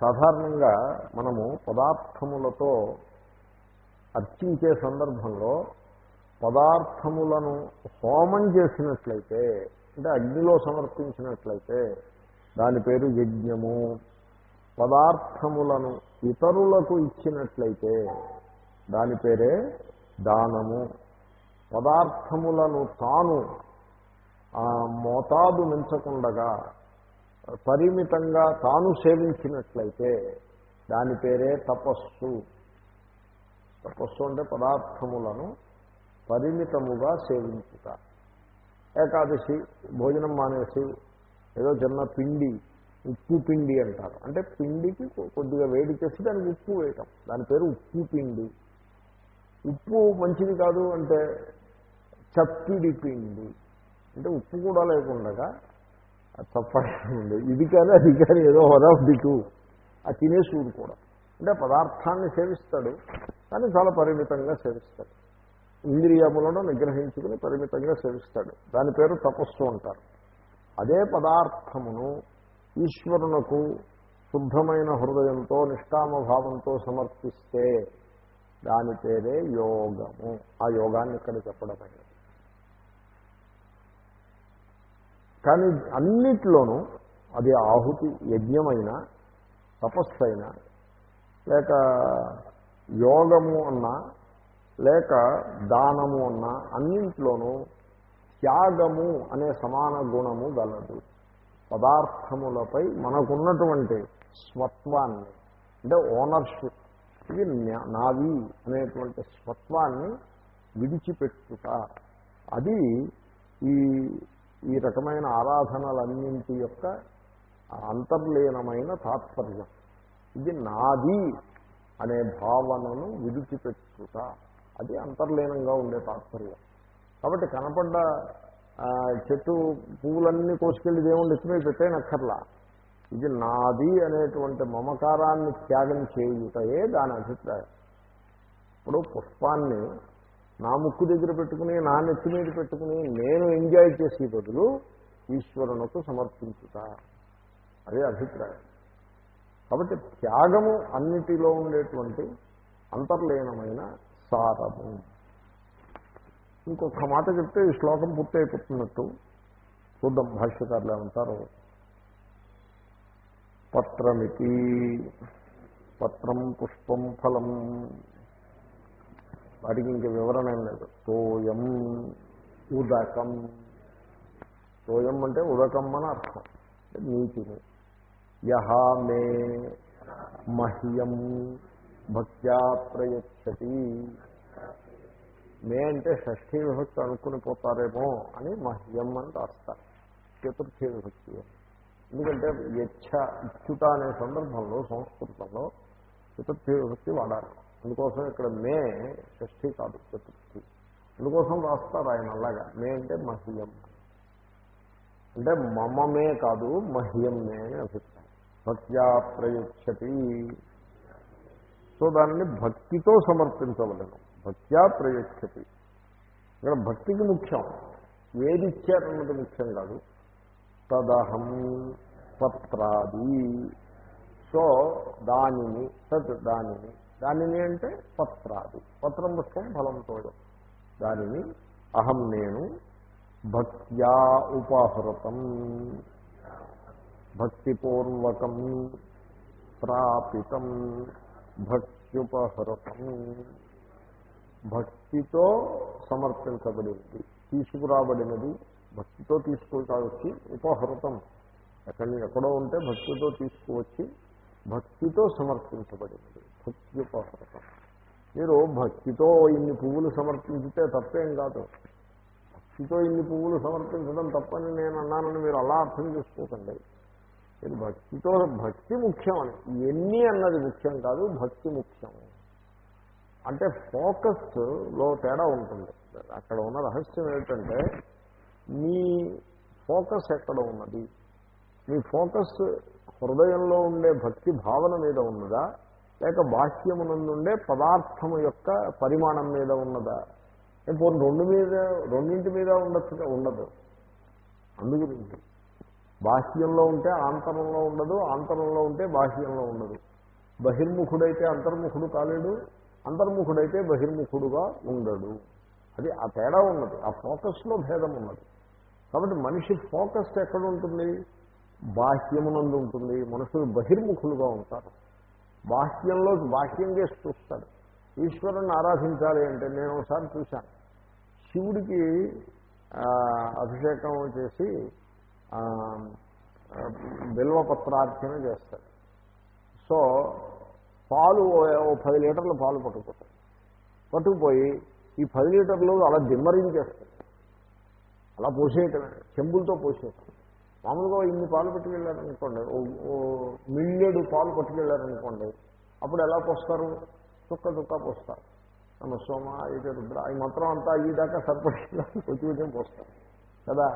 సాధారణంగా మనము పదార్థములతో అర్చించే సందర్భంలో పదార్థములను హోమం చేసినట్లయితే అంటే అగ్నిలో సమర్పించినట్లయితే దాని పేరు యజ్ఞము. పదార్థములను ఇతరులకు ఇచ్చినట్లయితే దాని పేరే దానము. పదార్థములను తాను ఆ మోతాదు మించకుండగా పరిమితంగా తాను సేవించినట్లయితే దాని పేరే తపస్సు. తపస్సు అంటే పదార్థములను పరిమితముగా సేవించుట. ఏకాదశి భోజనం మానేసి ఏదో చిన్న పిండి ఉప్పు పిండి అంటారు. అంటే పిండికి కొద్దిగా వేడి చేసి దానికి ఉప్పు వేయటం. దాని పేరు ఉప్పు పిండి. ఉప్పు మంచిది కాదు అంటే చప్పిడి పిండి. అంటే ఉప్పు కూడా లేకుండగా తప్పండి ఇది కానీ అది కానీ ఏదో వన్ ఆఫ్ ది టూ ఆ తినేసూడు కూడా. అంటే పదార్థాన్ని సేవిస్తాడు కానీ చాలా పరిమితంగా సేవిస్తాడు. ఇంద్రియములను నిగ్రహించుకుని పరిమితంగా సేవిస్తాడు. దాని పేరు తపస్సు అంటారు. అదే పదార్థమును ఈశ్వరునకు శుద్ధమైన హృదయంతో నిష్కామభావంతో సమర్పిస్తే దాని పేరే యోగము. ఆ యోగాన్ని ఇక్కడ చెప్పడమైనది కానీ అన్నిట్లోనూ అది ఆహుతి యజ్ఞమైన తపస్సు అయినా లేక యోగము అన్నా లేక దానము అన్నా అన్నింట్లోనూ త్యాగము అనే సమాన గుణము గలదు. పదార్థములపై మనకున్నటువంటి స్వత్వాన్ని అంటే ఓనర్షిప్ ఇది నావి అనేటువంటి స్వత్వాన్ని విడిచిపెట్టుట. అది ఈ ఈ రకమైన ఆరాధనలన్నింటి యొక్క అంతర్లీనమైన తాత్పర్యం. ఇది నాది అనే భావనను విడిచిపెట్టుట. అది అంతర్లీనంగా ఉండే తాత్పర్యం. కాబట్టి కనపడ్డ చెట్టు పువ్వులన్నీ కోసుకెళ్ళి దేవుణ్ణి ఎత్తుమీ పెట్టేనక్కర్లా ఇది నాది అనేటువంటి మమకారాన్ని త్యాగం చేయుటయే దాని అభిప్రాయం. ఇప్పుడు పుష్పాన్ని నా ముక్కు దగ్గర పెట్టుకుని నా నెత్తి మీద పెట్టుకుని నేను ఎంజాయ్ చేసే బదులు ఈశ్వరునకు సమర్పించుట. అదే అభిప్రాయం. కాబట్టి త్యాగము అన్నిటిలో ఉండేటువంటి అంతర్లీనమైన సారము. ఇంకొక మాట చెప్తే ఈ శ్లోకం పూర్తయిపోతున్నట్టు. చూద్దాం భాష్యకారులు ఏమంటారు. పత్రమితి పత్రం పుష్పం ఫలం. వాటికి ఇంక వివరణ ఏం లేదు. తోయం ఉదకం. తోయం అంటే ఉదకం అని అర్థం. నీటిని యహా మే మహ్యం భక్త్యా ప్రయచ్చతి. మే అంటే షష్ఠీ విభక్తి అనుకుని పోతారేమో అని మహ్యం అని రాస్తారు చతుర్థీ విభక్తి. ఎందుకంటే యచ్ఛ ఇచ్చుట అనే సందర్భంలో సంస్కృతంలో చతుర్థీ విభక్తి వాడాలి. అందుకోసం ఇక్కడ మే షష్ఠి కాదు చతుర్థి. అందుకోసం రాస్తారు ఆయన అలాగా. మే అంటే మహ్యం. అంటే మమమే కాదు మహ్యం మే అని అభిప్రాయం. భక్త్యా ప్రయుచ్చతి సో దానిని భక్తితో సమర్పించవలను. భక్త్యా ప్రయచ్చతి ఇక్కడ భక్తికి ముఖ్యం. ఏది ఇచ్చారన్నది ముఖ్యం కాదు. తదహం పత్రాది సో దానిని తద్ దానిని దానిని అంటే పత్రాది. పత్రం పుష్పం ఫలంతో దానిని అహం నేను భక్త్యా ఉపహృతం. భక్తిపూర్వకం ప్రాపితం భక్త్యుపహృతం. భక్తితో సమర్పించబడింది తీసుకురాబడినది భక్తితో తీసుకురావచ్చి ఉపహృతం. ఎక్కడ ఎక్కడో ఉంటే భక్తితో తీసుకువచ్చి భక్తితో సమర్పించబడినది భక్త్యుపహృతం మీరు భక్తితో ఇన్ని పువ్వులు సమర్పించితే తప్పేం కాదు. భక్తితో ఇన్ని పువ్వులు సమర్పించడం తప్పని నేను అన్నానని మీరు అలా అర్థం చేసుకోకండి. మీరు భక్తితో భక్తి ముఖ్యం అని ఎన్ని అన్నది ముఖ్యం కాదు భక్తి ముఖ్యం. అంటే ఫోకస్లో తేడా ఉంటుంది. అక్కడ ఉన్న రహస్యం ఏంటంటే మీ ఫోకస్ ఎక్కడ ఉన్నది? మీ ఫోకస్ హృదయంలో ఉండే భక్తి భావన మీద ఉన్నదా? లేక బాహ్యమునందుండే పదార్థము యొక్క పరిమాణం మీద ఉన్నదా? పోనీ రెండు మీద రెండింటి మీద ఉండొచ్చు ఉండదు. అందుగురించి బాహ్యంలో ఉంటే ఆంతరంలో ఉండదు ఆంతరంలో ఉంటే బాహ్యంలో ఉండదు. బహిర్ముఖుడైతే అంతర్ముఖుడు కాలేడు అంతర్ముఖుడైతే బహిర్ముఖుడుగా ఉండడు. అది ఆ తేడా ఉన్నది. ఆ ఫోకస్లో భేదం ఉన్నది. కాబట్టి మనిషి ఫోకస్ ఎక్కడ ఉంటుంది? బాహ్యమునందు ఉంటుంది. మనుషులు బహిర్ముఖులుగా ఉంటారు. బాహ్యంలో బాహ్యం చేసి చూస్తాడు. ఈశ్వరుని ఆరాధించాలి అంటే నేను ఒకసారి చూశాను. శివుడికి అభిషేకం చేసి ఆ, ఆ, బిల్వపత్రార్చన చేస్తాడు. సో పాలు ఓ- పది లీటర్ల పాలు పట్టుకుపోతాడు పట్టుకుపోయి ఈ పది లీటర్లు అలా దిమ్మరించేస్తాడు. అలా పోసేయటమే చెంబులతో పోసేయటం మామూలుగా ఇన్ని పాలు పట్టుకెళ్ళారనుకోండి ఓ ఓ మిల్లెడు పాలు పట్టుకెళ్ళారనుకోండి అప్పుడు ఎలా పోస్తారు? చుక్క చుక్క పోస్తారు. నమ్మ సోమ అయితే రుద్ర ఈ మొత్తం అంతా అయ్యేదాకా సరిపడేలా కొంచెం కొంచెం పోస్తారు. కదా?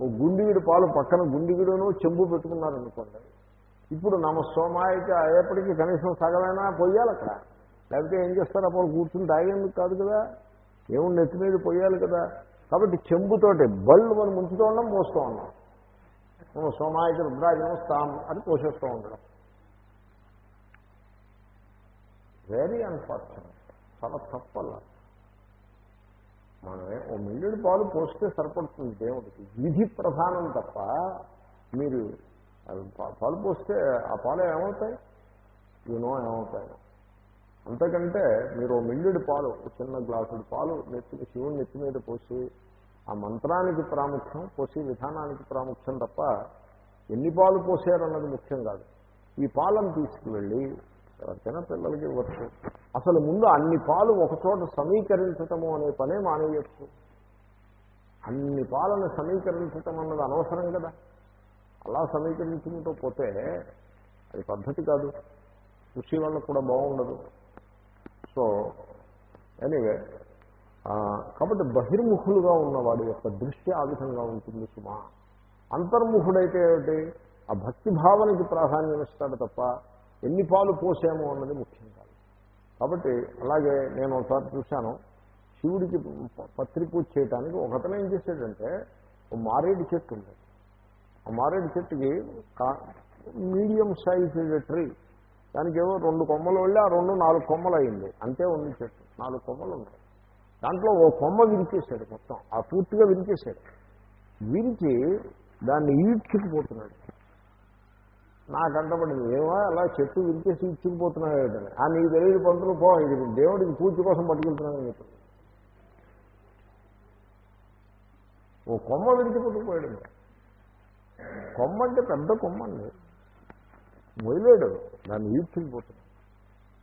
ఓ గుండిగిడి పాలు పక్కన గుండిగిడును చెంబు పెట్టుకున్నారనుకోండి ఇప్పుడు నమ సోమ అయితే అయ్యేప్పటికీ కనీసం సగమైనా పొయ్యాలి అక్కడ. లేకపోతే ఏం చేస్తారు? అప్పుడు కూర్చుని తాగేందుకు కాదు కదా? ఏముండి నెత్తి మీద పొయ్యాలి కదా? కాబట్టి చెంబుతోటి బళ్ళు మనం ముంచుతూ ఉన్నాం పోస్తూ ఉన్నాం మనం సోమాయుధ రుద్రాజనం స్థానం అని పోషిస్తూ ఉండడం. వెరీ అన్ఫార్చునేట్ చాలా తప్పల్ల. మనమే ఓ మిల్లుడి పాలు పోస్తే సరిపడుతుంది. దేవుడికి విధి ప్రధానం తప్ప మీరు పా- పాలు పోస్తే ఆ పాలు ఏమవుతాయి? యూనో ఏమవుతాయి. అంతకంటే మీరు ఓ మిల్లుడి పాలు చిన్న గ్లాసుడి పాలు నెత్తి శివుని నెత్తి మీద పోసి ఆ మంత్రానికి ప్రాముఖ్యం పోసే విధానానికి ప్రాముఖ్యం తప్ప ఎన్ని పాలు పోసారన్నది ముఖ్యం కాదు. ఈ పాలను తీసుకువెళ్ళి ఎవరికైనా పిల్లలకి ఇవ్వచ్చు. అసలు ముందు అన్ని పాలు ఒకచోట సమీకరించటము అనే పనే మానేయచ్చు. అన్ని పాలను సమీకరించటం అన్నది అనవసరం కదా. అలా సమీకరించుకుంటూ పోతే అది పద్ధతి కాదు. కృషి వల్ల కూడా బాగుండదు. సో ఎనీవే కాబట్టి బహిర్ముఖులుగా ఉన్నవాడి యొక్క దృష్టి ఆ విధంగా ఉంటుంది సుమా. అంతర్ముఖుడైతే ఏమిటి? ఆ భక్తి భావనకి ప్రాధాన్యం ఇస్తాడు తప్ప ఎన్ని పాలు పోసాము అన్నది ముఖ్యం కాదు. కాబట్టి అలాగే నేను ఒకసారి చూశాను శివుడికి పత్రి పూజ చేయడానికి ఒకతను ఏం చేశాడంటే ఓ మారేడు చెట్టు ఉంది. ఆ మారేడు చెట్టుకి కా- మీడియం సైజ్ ట్రీ దానికి ఏవో రెండు కొమ్మలు వెళ్ళి ఆ రెండు నాలుగు కొమ్మలు అయింది. అంతే ఉంది చెట్టు నాలుగు కొమ్మలు ఉన్నాయి. దాంట్లో ఓ కొమ్మ విరిచేశాడు మొత్తం. ఆ పూర్తిగా విరిచేశాడు. విరిచి దాన్ని ఈడ్చుకుపోతున్నాడు నాకు అంటపడింది ఏమో? అలా చెట్టు విరిచేసి ఇచ్చుకుపోతున్నాడు ఏంటని. ఆ నీకు తెలియదు పంతులు పో ఇది దేవుడికి పూజ కోసం పట్టుకెళ్తున్నాను చెప్పాడు. ఓ కొమ్మ విరిచి కొమ్మ అంటే పెద్ద కొమ్మ అండి. మొయలేడు దాన్ని ఈడ్చుకుపోతున్నాడు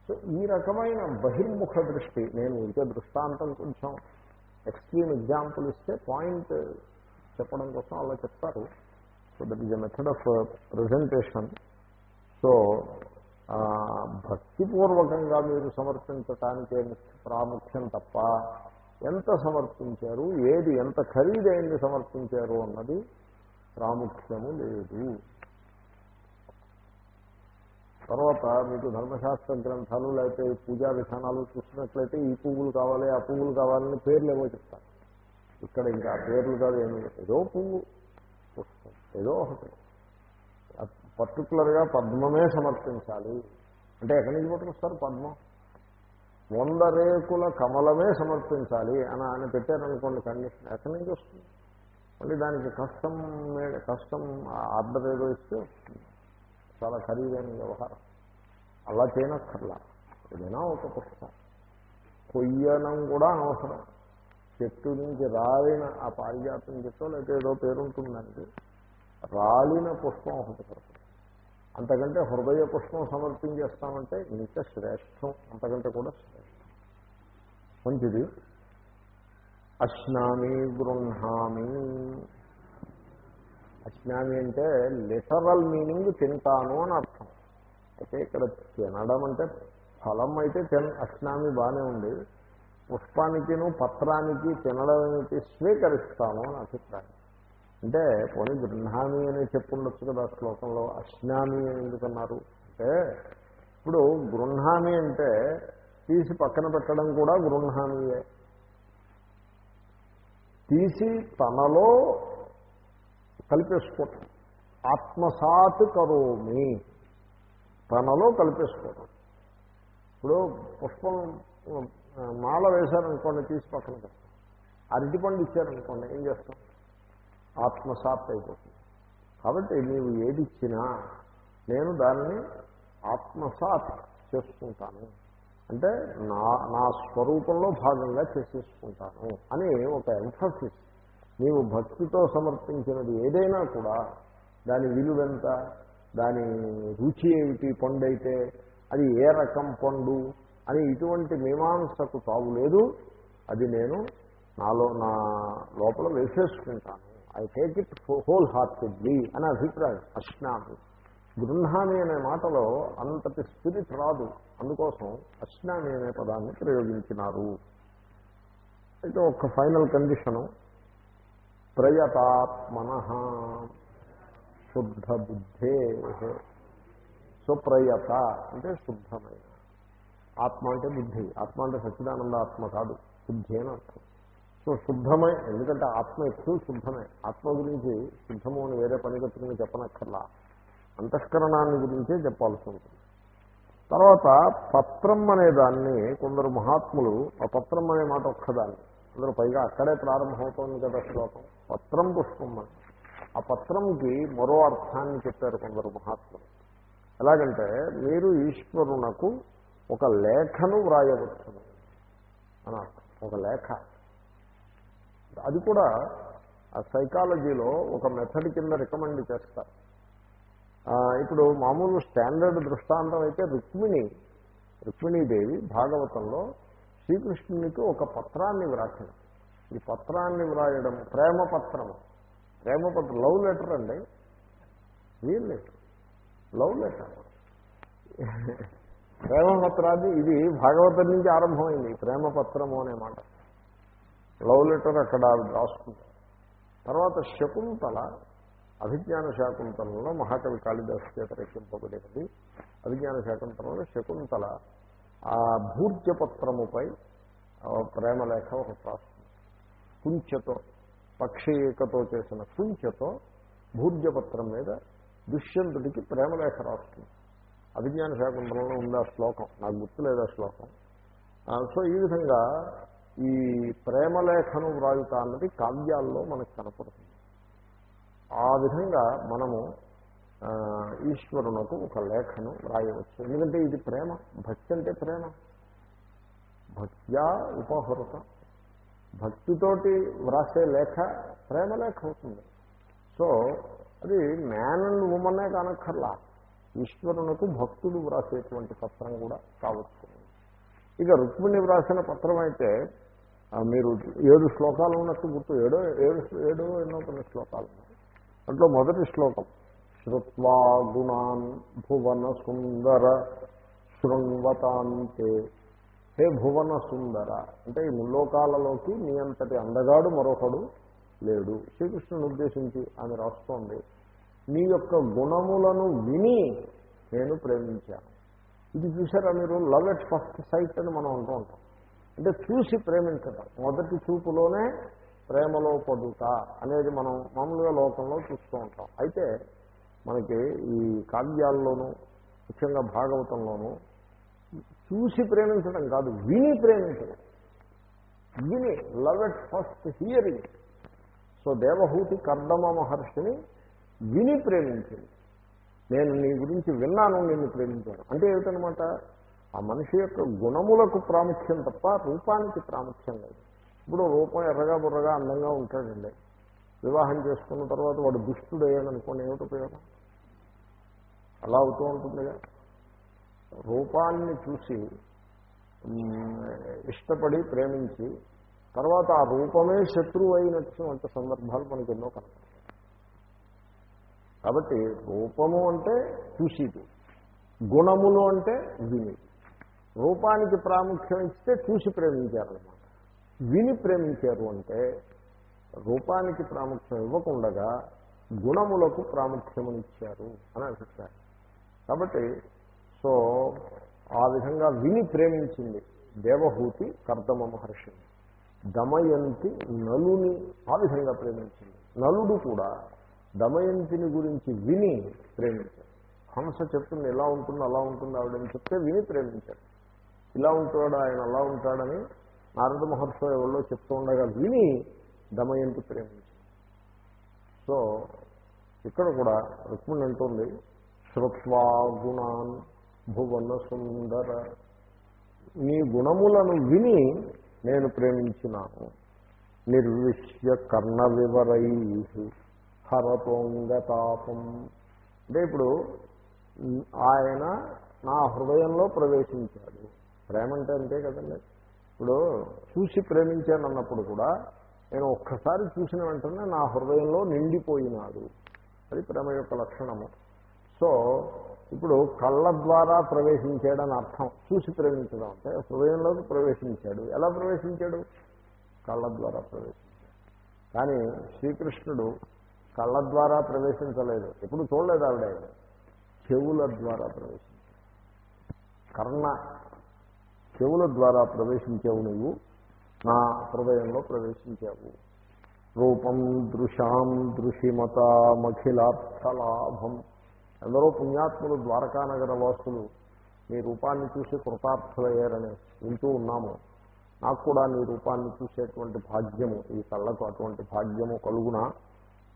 సో ఈ రకమైన బహిర్ముఖ దృష్టి నేను ఇంకే దృష్టాంతం కొంచెం ఎక్స్ట్రీమ్ ఎగ్జాంపుల్ ఇస్తే పాయింట్ చెప్పడం కోసం అలా చెప్తారు. So that is a method of presentation so భక్తిపూర్వకంగా మీరు సమర్పించటానికే ప్రాముఖ్యం తప్ప ఎంత సమర్పించారు ఏది ఎంత ఖరీదైంది సమర్పించారు అన్నది ప్రాముఖ్యము లేదు. తర్వాత మీకు ధర్మశాస్త్ర గ్రంథాలు లేకపోతే పూజా విధానాలు చూసినట్లయితే ఈ పువ్వులు కావాలి ఆ పువ్వులు కావాలని పేర్లు ఏమో చెప్తారు. ఇక్కడ ఇంకా పేర్లు కాదు ఏమి ఏదో పువ్వు పుష్పం ఏదో ఒకటి. పర్టికులర్గా పద్మమే సమర్పించాలి. అంటే ఎక్కడి నుంచి పట్టుకొస్తారు? పద్మం. వంద రేకుల కమలమే సమర్పించాలి అని ఆయన పెట్టారనుకోండి కండిషన్. ఎక్కడి నుంచి వస్తుంది? మళ్ళీ దానికి కష్టం కష్టం ఆర్డర్ ఏదో ఇస్తే చాలా ఖరీదైన వ్యవహారం. అలా చేయనక్కర్లా. ఏదైనా ఒక పుష్పం కొయ్యనం కూడా అనవసరం. చెట్టు నుంచి రాలిన ఆ పారిజాతం చెట్టో లేకపోతే ఏదో పేరుంటుందండి. రాలిన పుష్పం ఒకటి సరిపడుతుంది అంతకంటే హృదయ పుష్పం సమర్పించేస్తామంటే ఇంకా శ్రేష్టం అంతకంటే కూడా శ్రేష్టం. మంచిది. అశ్నామి గృహామి. అశ్నామి అంటే లిటరల్ మీనింగ్ తింటాను అని అర్థం. అయితే ఇక్కడ తినడం అంటే ఫలం అయితే తిన అశ్నామి బాగానే ఉంది. పుష్పానికిను పత్రానికి తినడం ఏమిటి స్వీకరిస్తాము అని అభిప్రాయం. అంటే పోనీ గృహామి అని చెప్పుండొచ్చు కదా శ్లోకంలో అష్నామి అని ఎందుకన్నారు? అంటే ఇప్పుడు గృహామి అంటే తీసి పక్కన పెట్టడం కూడా గృహామియే తీసి తనలో కలిపేసుకోవటం. ఆత్మసాత్ కరోమి. తనలో కల్పేసుకోవడం. ఇప్పుడు పుష్పం మాల వేశారనుకోండి తీసి పక్కన పెడతాం అరటిపండు ఇచ్చారనుకోండి ఏం చేస్తాం? ఆత్మసాత్ అయిపోతుంది. కాబట్టి నీవు ఏది ఇచ్చినా నేను దానిని ఆత్మసాత్ చేసుకుంటాను అంటే నా నా స్వరూపంలో భాగంగా చేసేసుకుంటాను అని ఒక ఎంఫసిస్ నీవు భక్తితో సమర్పించినది ఏదైనా కూడా దాని విలువెంత? దాని రుచి ఏమిటి? పండు అయితే అది ఏ రకం పండు? అని ఇటువంటి మీమాంసకు తావు లేదు. అది నేను నాలో నా లోపల వేసేసుకుంటాను. I take it whole heartedly అనే అభిప్రాయం. అశ్నామి. గృహామి అనే మాటలో అంతటి స్పిరిట్ రాదు. అందుకోసం అశ్నామి అనే పదాన్ని ప్రయోగించినారు. అయితే ఒక ఫైనల్ కండిషను. ప్రయతాత్మన. శుద్ధ బుద్ధే సుప్రయత అంటే శుద్ధమైన. ఆత్మ అంటే బుద్ధి. ఆత్మ అంటే సచ్చిదానంద ఆత్మ కాదు. బుద్ధి అని అర్థం. సో శుద్ధమై ఎందుకంటే ఆత్మ ఎక్కువ శుద్ధమే. ఆత్మ గురించి శుద్ధము అని వేరే పని కట్టుకుని చెప్పనక్కర్లా. అంతఃకరణాన్ని గురించే చెప్పాల్సి ఉంటుంది. తర్వాత పత్రం అనే దాన్ని కొందరు మహాత్ములు ఆ పత్రం అనే మాట ఒక్కదాన్ని. అందరూ పైగా అక్కడే ప్రారంభమవుతోంది కదా శ్లోకం. పత్రం పుష్పం అని. ఆ పత్రంకి మరో అర్థాన్ని చెప్పారు కొందరు మహాత్ములు. ఎలాగంటే మీరు ఈశ్వరునకు ఒక లేఖను వ్రాయవచ్చును అని ఒక లేఖ. అది కూడా ఆ సైకాలజీలో ఒక మెథడ్ కింద రికమెండ్ చేస్తారు. ఇప్పుడు మామూలు స్టాండర్డ్ దృష్టాంతం అయితే రుక్మిణి రుక్మిణీదేవి భాగవతంలో శ్రీకృష్ణునికి ఒక పత్రాన్ని వ్రాసింది. ఈ పత్రాన్ని వ్రాయడం ప్రేమ పత్రము ప్రేమ పత్రం లవ్ లెటర్ అండి. Real letter. Love letter. ప్రేమ పత్రాది ఇది భాగవతం నుంచి ఆరంభమైంది ప్రేమ పత్రము అనే మాట. లవ్ లెటర్ అక్కడ ఆవిడ తర్వాత శకుంతల అభిజ్ఞాన శాకుంతలంలో మహాకవి కాళిదాస్ చేత రక్షింపబడేది అభిజ్ఞాన శాకుంతలంలో శకుంతల ఆ భూర్జపత్రముపై ప్రేమలేఖ ఒకటి రాస్తుంది కుంచెతో. పక్షీకతో చేసిన కుంచెతో భూర్జపత్రం మీద దుష్యంతుడికి ప్రేమలేఖ రాస్తుంది. అభిజ్ఞాన శాకుంతలంలో ఉంది ఆ శ్లోకం? నాకు గుర్తులేదు ఆ శ్లోకం సో ఈ విధంగా ఈ ప్రేమలేఖను వ్రాయుట అన్నది కావ్యాల్లో మనకు కనపడుతుంది. ఆ విధంగా మనము ఈశ్వరునకు ఒక లేఖను వ్రాయవచ్చు. ఎందుకంటే ఇది ప్రేమ. భక్తి అంటే ప్రేమ. భక్త్యా ఉపహృతం. భక్తితోటి వ్రాసే లేఖ ప్రేమ లేఖ అవుతుంది. సో అది మ్యాన్ అండ్ ఉమనే కానక్కర్లా. ఈశ్వరునకు భక్తుడు వ్రాసేటువంటి పత్రం కూడా కావచ్చు. ఇక రుక్మిణి వ్రాసిన పత్రం అయితే మీరు ఏడు శ్లోకాలు ఉన్నట్టు గుర్తు ఏడో ఏడు ఏడో ఎన్నో కొన్ని శ్లోకాలు. దాంట్లో మొదటి శ్లోకం శ్రుత్వా గుణాన్ భువన సుందర శృణ్వతాంతే హే భువన సుందర అంటే ఈ ముల్లోకాలలోకి నీ అంతటి అందగాడు మరొకడు లేడు. శ్రీకృష్ణుని ఉద్దేశించి ఆమె రాస్తోంది నీ యొక్క గుణములను విని నేను ప్రేమించాను. ఇది చూసారా మీరు? లవ్ ఎట్ ఫస్ట్ సైట్ అని మనం అంటూ ఉంటాం. అంటే చూసి ప్రేమించడం మొదటి చూపులోనే ప్రేమలో పడుట అనేది మనం మామూలుగా లోకంలో చూస్తూ ఉంటాం. అయితే మనకి ఈ కావ్యాల్లోనూ ముఖ్యంగా భాగవతంలోనూ చూసి ప్రేమించడం కాదు విని ప్రేమించడం. విని love at first hearing. So Devahuti Kardama మహర్షిని విని ప్రేమించింది. నేను నీ గురించి విన్నాను నిన్ను ప్రేమించాను. అంటే ఏమిటనమాట? ఆ మనిషి యొక్క గుణములకు ప్రాముఖ్యం తప్ప రూపానికి ప్రాముఖ్యం లేదు. ఇప్పుడు రూపం ఎర్రగా బుర్రగా అందంగా ఉంటాడండి. వివాహం చేసుకున్న తర్వాత వాడు దుష్టుడు అయ్యాడనుకోండి ఏమిటి ఉపయోగం? అలా అవుతూ ఉంటుందిగా. రూపాన్ని చూసి ఇష్టపడి ప్రేమించి తర్వాత ఆ రూపమే శత్రువు అయినటువంటి సందర్భాలు మనకి ఎన్నో కనపడతాయి. కాబట్టి రూపము అంటే చూసిది గుణములు అంటే విని రూపానికి ప్రాముఖ్యం ఇస్తే చూసి ప్రేమించారనమాట విని ప్రేమించారు అంటే రూపానికి ప్రాముఖ్యం ఇవ్వకుండగా గుణములకు ప్రాముఖ్యమునిచ్చారు అని అభిప్రాయం. కాబట్టి సో ఆ విధంగా విని ప్రేమించింది దేవహూతి కర్దమ మహర్షిని దమయంతి నలుని ఆ విధంగా ప్రేమించింది. నలుడు కూడా దమయంతిని గురించి విని ప్రేమించాడు హంస చెప్తుంది ఎలా ఉంటుంది అలా ఉంటుంది ఆవిడని చెప్తే విని ప్రేమించాడు ఇలా ఉంటాడు ఆయన అలా ఉంటాడని నారద మహర్షి ఎవరో చెప్తూ ఉండగా విని దమయంతి ప్రేమించాడు సో ఇక్కడ కూడా రుక్మిణి అంటుంది శ్రుత్వా గుణాన్ భువన సుందర నీ గుణములను విని నేను ప్రేమించినాను. నిర్విశ్య కర్ణ వివరై హరతోంగతాపం. అంటే ఇప్పుడు ఆయన నా హృదయంలో ప్రవేశించాడు. ప్రేమ అంటే అంతే కదండి. ఇప్పుడు చూసి ప్రేమించాను అన్నప్పుడు కూడా నేను ఒక్కసారి చూసిన వెంటనే నా హృదయంలో నిండిపోయినాడు. అది ప్రేమ యొక్క లక్షణము. సో ఇప్పుడు కళ్ళ ద్వారా ప్రవేశించాడని అర్థం. చూసి ప్రేమించడం అంటే హృదయంలోకి ప్రవేశించాడు. ఎలా ప్రవేశించాడు? కళ్ళ ద్వారా ప్రవేశించాడు. కానీ శ్రీకృష్ణుడు కళ్ళ ద్వారా ప్రవేశించలేదు. ఎప్పుడు చూడలేదు ఆవిడ చెవుల ద్వారా ప్రవేశించాడు. కర్ణ చెవుల ద్వారా ప్రవేశించావు నువ్వు. నా హృదయంలో ప్రవేశించావు. రూపం దృశాం దృశిమతామఖిలార్థలాభం ఎందరో పుణ్యాత్ములు ద్వారకానగర వాసులు. మీ రూపాన్ని చూసి కృతార్థులయ్యారని వింటూ ఉన్నాము. నాకు కూడా నీ రూపాన్ని చూసేటువంటి భాగ్యము ఈ కళ్ళకు అటువంటి భాగ్యము కలుగున?